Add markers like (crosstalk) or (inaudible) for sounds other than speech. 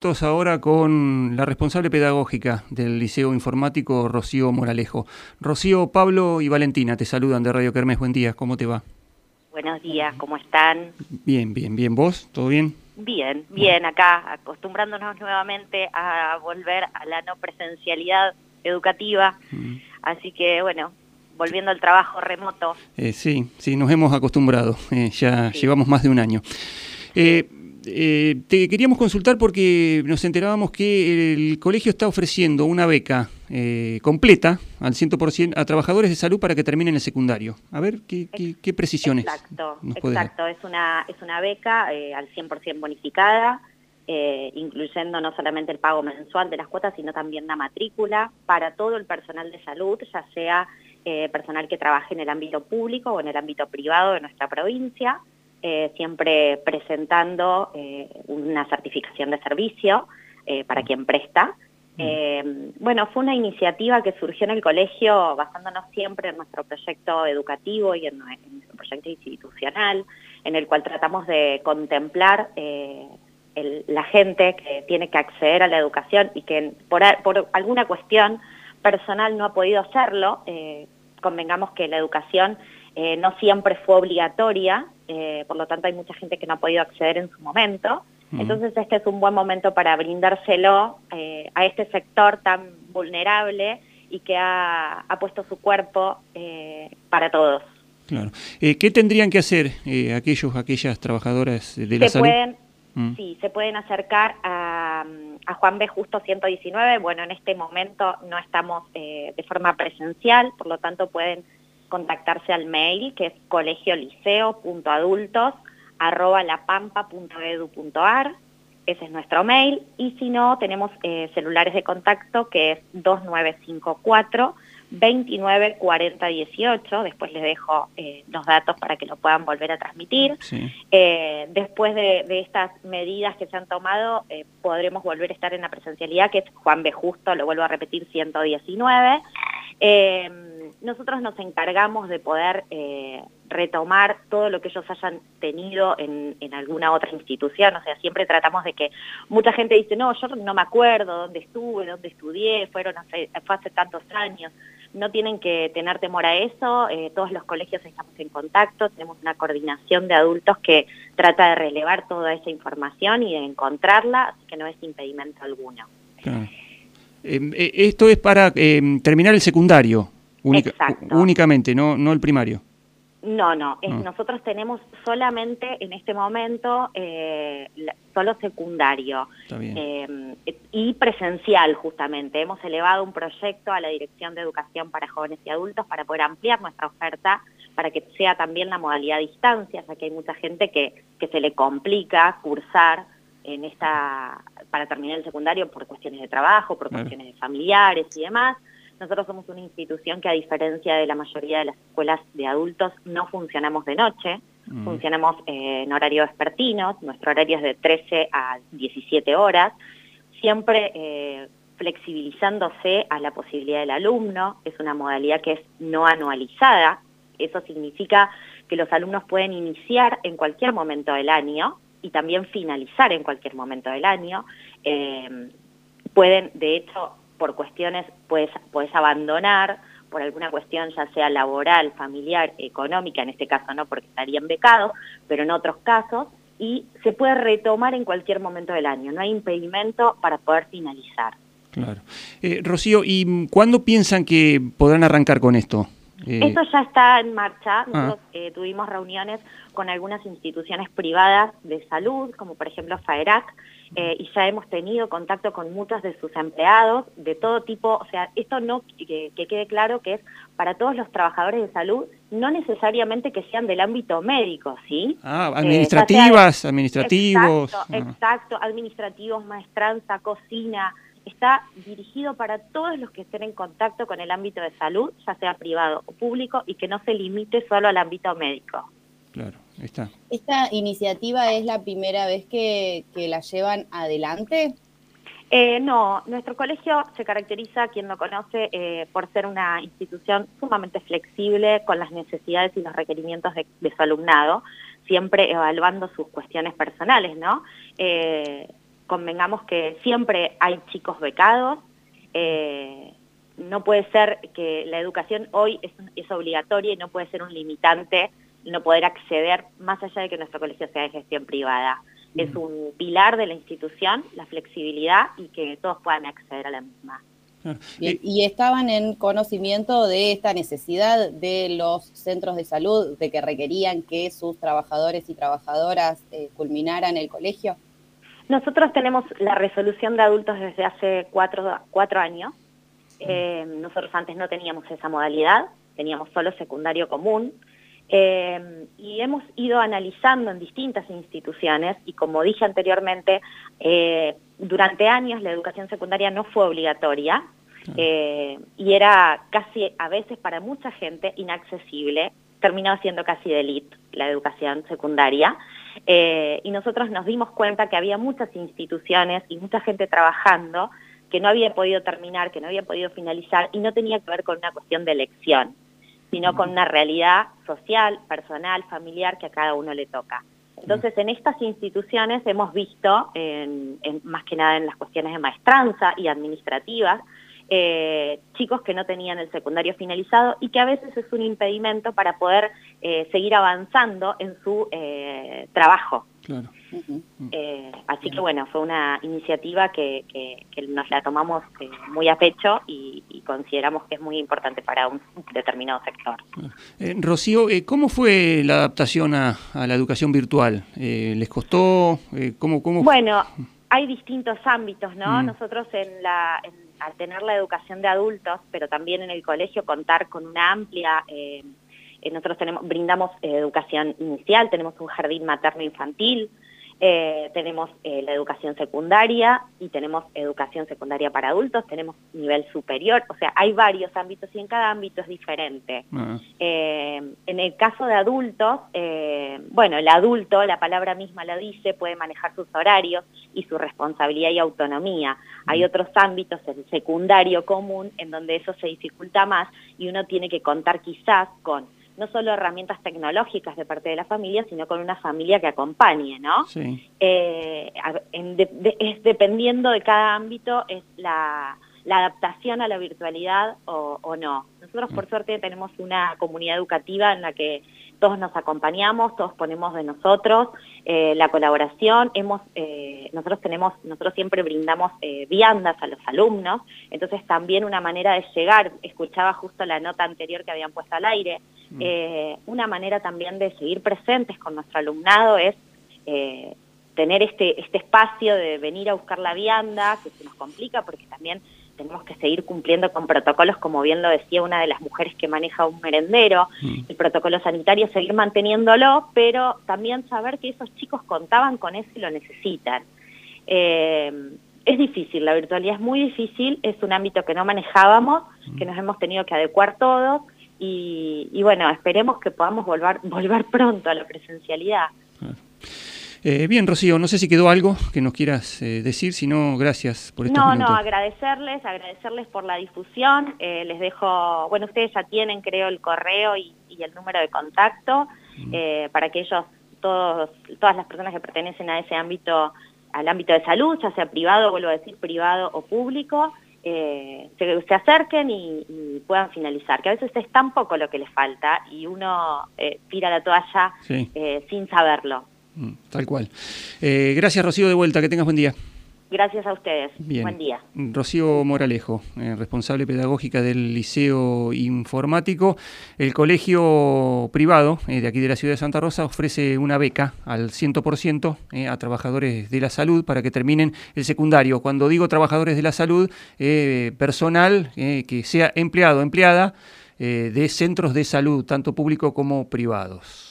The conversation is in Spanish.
Estamos ahora con la responsable pedagógica del Liceo Informático, Rocío Moralejo. Rocío, Pablo y Valentina te saludan de Radio Kermés. Buen día, ¿cómo te va? Buenos días, ¿cómo están? Bien, bien, bien. ¿Vos? ¿Todo bien? Bien, bien, acá acostumbrándonos nuevamente a volver a la no presencialidad educativa. Mm. Así que, bueno, volviendo al trabajo remoto. Eh, sí, sí, nos hemos acostumbrado. Eh, ya llevamos más de un año. Eh, eh, te queríamos consultar porque nos enterábamos que el colegio está ofreciendo una beca eh, completa al 100% a trabajadores de salud para que terminen el secundario. A ver, ¿qué, qué, precisiones? Exacto, exacto. Es una, es una beca eh, al 100% bonificada, incluyendo no solamente el pago mensual de las cuotas, sino también la matrícula para todo el personal de salud, ya sea personal que trabaje en el ámbito público o en el ámbito privado de nuestra provincia. Eh, siempre presentando eh, una certificación de servicio eh, para quien presta. Mm. bueno, fue una iniciativa que surgió en el colegio basándonos siempre en nuestro proyecto educativo y en, nuestro proyecto institucional, en el cual tratamos de contemplar la gente que tiene que acceder a la educación y que por, por alguna cuestión personal no ha podido hacerlo, convengamos que la educación eh, no siempre fue obligatoria, eh, por lo tanto hay mucha gente que no ha podido acceder en su momento. Entonces este es un buen momento para brindárselo eh, a este sector tan vulnerable y que ha, puesto su cuerpo para todos. Claro. ¿Qué tendrían que hacer aquellos, aquellas trabajadoras de la salud? Pueden, mm. Sí, se pueden acercar a, a, Juan B. Justo 119. Bueno, en este momento no estamos de forma presencial, por lo tanto pueden contactarse al mail que es colegioliceo.adultos.lapampa.edu.ar ese es nuestro mail, y si no, tenemos eh, celulares de contacto que es 2954 294018, después les dejo eh, los datos para que lo puedan volver a transmitir. Eh, después de, de, estas medidas que se han tomado, podremos volver a estar en la presencialidad, que es Juan B. Justo, lo vuelvo a repetir, 119 nosotros nos encargamos de poder eh, retomar todo lo que ellos hayan tenido en, alguna otra institución, o sea, siempre tratamos de que mucha gente dice, no, yo no me acuerdo dónde estuve, dónde estudié, fueron hace, fue hace tantos años, no tienen que tener temor a eso, eh, todos los colegios estamos en contacto, tenemos una coordinación de adultos que trata de relevar toda esa información y de encontrarla, así que no es impedimento alguno. Em, eh, esto es para em, terminar el secundario. Únicamente, no, no el primario. No, no, ah. nosotros tenemos solamente en este momento eh, solo secundario eh, y presencial justamente. Hemos elevado un proyecto a la Dirección de Educación para Jóvenes y Adultos para poder ampliar nuestra oferta para que sea también la modalidad a distancia, ya que hay mucha gente que, que se le complica cursar en esta para terminar el secundario por cuestiones de trabajo, por cuestiones de familiares y demás. Nosotros somos una institución que a diferencia de la mayoría de las escuelas de adultos no funcionamos de noche, mm. funcionamos eh, en horario vespertino, nuestro horario es de 13 a 17 horas, siempre eh, flexibilizándose a la posibilidad del alumno, es una modalidad que es no anualizada, eso significa que los alumnos pueden iniciar en cualquier momento del año y también finalizar en cualquier momento del año. Eh, pueden, de hecho, por cuestiones puedes, puedes abandonar, por alguna cuestión ya sea laboral, familiar, económica, en este caso no porque estarían becados, pero en otros casos, y se puede retomar en cualquier momento del año, no hay impedimento para poder finalizar. Claro. Eh, Rocío, ¿y cuándo piensan que podrán arrancar con esto? Eh... Esto ya está en marcha, ah. nosotros eh, tuvimos reuniones con algunas instituciones privadas de salud, como por ejemplo FAERAC, eh, y ya hemos tenido contacto con muchos de sus empleados de todo tipo, o sea, esto no, que, quede claro que es para todos los trabajadores de salud, no necesariamente que sean del ámbito médico, ¿sí? Ah, administrativas, administrativos. Exacto, ah. exacto, administrativos, maestranza, cocina, está dirigido para todos los que estén en contacto con el ámbito de salud, ya sea privado o público, y que no se limite solo al ámbito médico. Claro, está. ¿Esta iniciativa es la primera vez que, la llevan adelante? Eh, no, nuestro colegio se caracteriza, quien lo conoce, eh, por ser una institución sumamente flexible con las necesidades y los requerimientos de, su alumnado, siempre evaluando sus cuestiones personales, ¿no? Eh, convengamos que siempre hay chicos becados, eh, no puede ser que la educación hoy es, obligatoria y no puede ser un limitante no poder acceder más allá de que nuestro colegio sea de gestión privada. Es un pilar de la institución, la flexibilidad y que todos puedan acceder a la misma. y estaban en conocimiento de esta necesidad de los centros de salud, de que requerían que sus trabajadores y trabajadoras eh, culminaran el colegio. Nosotros tenemos la resolución de adultos desde hace cuatro, cuatro años. Eh, nosotros antes no teníamos esa modalidad, teníamos solo secundario común. Eh, y hemos ido analizando en distintas instituciones y como dije anteriormente, eh, durante años la educación secundaria no fue obligatoria eh, y era casi a veces para mucha gente inaccesible, terminaba siendo casi de elite la educación secundaria y nosotros nos dimos cuenta que había muchas instituciones y mucha gente trabajando que no había podido terminar, que no había podido finalizar y no tenía que ver con una cuestión de elección sino con una realidad social, personal, familiar que a cada uno le toca. Entonces, en estas instituciones hemos visto, más que nada en las cuestiones de maestranza y administrativas, eh, chicos que no tenían el secundario finalizado y que a veces es un impedimento para poder eh, seguir avanzando en su eh, trabajo. Eh, así que bueno, fue una iniciativa que, nos la tomamos eh, muy a pecho y, consideramos que es muy importante para un determinado sector. Eh, Rocío, ¿cómo fue la adaptación a, la educación virtual? ¿Les costó? ¿cómo, cómo Bueno, hay distintos ámbitos, ¿no? Mm. Nosotros en la, al tener la educación de adultos, pero también en el colegio contar con una amplia... nosotros tenemos, brindamos educación inicial, tenemos un jardín materno infantil, eh, tenemos eh, la educación secundaria y tenemos educación secundaria para adultos, tenemos nivel superior, o sea, hay varios ámbitos y en cada ámbito es diferente. Ah. Eh, en el caso de adultos, bueno, el adulto, la palabra misma lo dice, puede manejar sus horarios y su responsabilidad y autonomía. Hay mm. otros ámbitos, el secundario común, en donde eso se dificulta más y uno tiene que contar quizás con no solo herramientas tecnológicas de parte de la familia, sino con una familia que acompañe, ¿no? Sí. Eh, es dependiendo de cada ámbito, es la, adaptación a la virtualidad o, no. Nosotros, por mm. suerte, tenemos una comunidad educativa en la que todos nos acompañamos, todos ponemos de nosotros, eh, la colaboración, hemos, eh, nosotros tenemos, nosotros siempre brindamos eh, viandas a los alumnos, entonces también una manera de llegar, escuchaba justo la nota anterior que habían puesto al aire, mm. una manera también de seguir presentes con nuestro alumnado es tener este, este espacio de venir a buscar la vianda, que se nos complica porque también tenemos que seguir cumpliendo con protocolos, como bien lo decía una de las mujeres que maneja un merendero, mm. el protocolo sanitario, seguir manteniéndolo, pero también saber que esos chicos contaban con eso y lo necesitan. Eh, es difícil, la virtualidad es muy difícil, es un ámbito que no manejábamos, mm. que nos hemos tenido que adecuar todos, y, bueno, esperemos que podamos volver, (laughs) volver pronto a la presencialidad. Eh, bien, Rocío, no sé si quedó algo que nos quieras eh, decir, si no, gracias por estos No, no, agradecerles, agradecerles por la difusión. Eh, les dejo, bueno, ustedes ya tienen, creo, el correo y, el número de contacto mm. para que ellos, todos, todas las personas que pertenecen a ese ámbito, al ámbito de salud, ya sea privado, vuelvo a decir, privado o público, se, se, acerquen y, puedan finalizar, que a veces es tan poco lo que les falta y uno tira la toalla sin saberlo. Mm, tal cual. Eh, gracias, Rocío, de vuelta. Que tengas buen día. Gracias a ustedes. Buen día. Rocío Moralejo, eh, responsable pedagógica del Liceo Informático. El colegio privado eh, de aquí de la ciudad de Santa Rosa ofrece una beca al 100% a trabajadores de la salud para que terminen el secundario. Cuando digo trabajadores de la salud, personal que sea empleado o empleada de centros de salud, tanto público como privados.